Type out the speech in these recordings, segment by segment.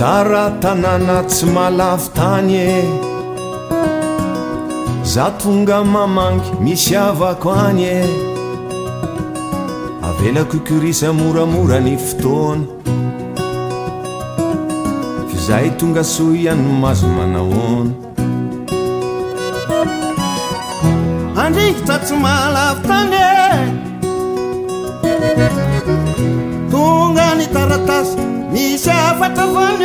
dara tanàna tsy mahlavy tany e zah tonga mamangy misy avako any e avela kokurisa moramorany fotoany izay tonga so ihanymazomanahona andrikitsa tsy maalavy tany e tonga ny taratasika misy afatraan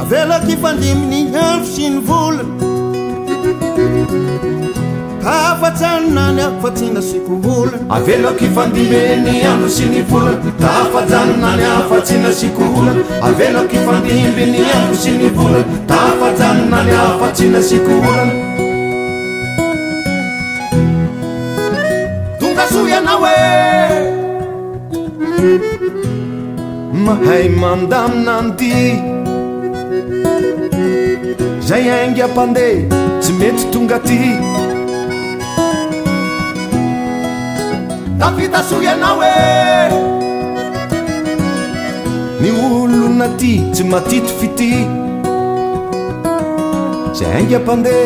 avelok fnmn ao sy ny volan afaanona ny afatsnasko volan avelokfan abo sy ny volan taafaanona ny afatsinasikovolan avelok fandimbny ambo sy ny volana ta afaanona ny afatsinasko olan tonaso ianao e mahay mandamina anty zay angampande tsy mety tonga aty tavidy asohyana hoe ny olona ty tsy matito fity zay aingampande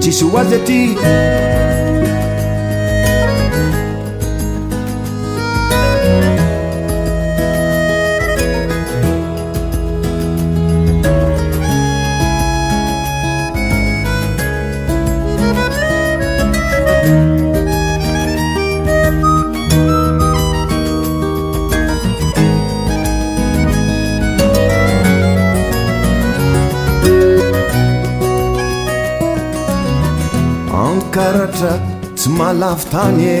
tsisy oaza aty ykaratra tsy mahalafytany e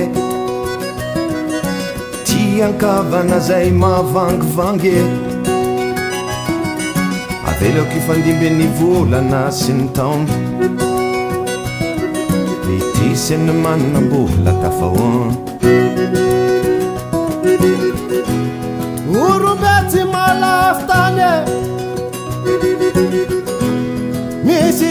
ti ankavana zay mahavangivangy e averako ifandimby ny volana sy ny taona ity sy ny maninambola tafahoon orombe tsy malavtany e misy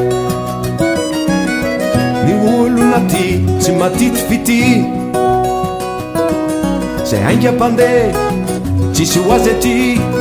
νατί σηματίτ φιτή σε άνκιαπαντε τσισιοαζετή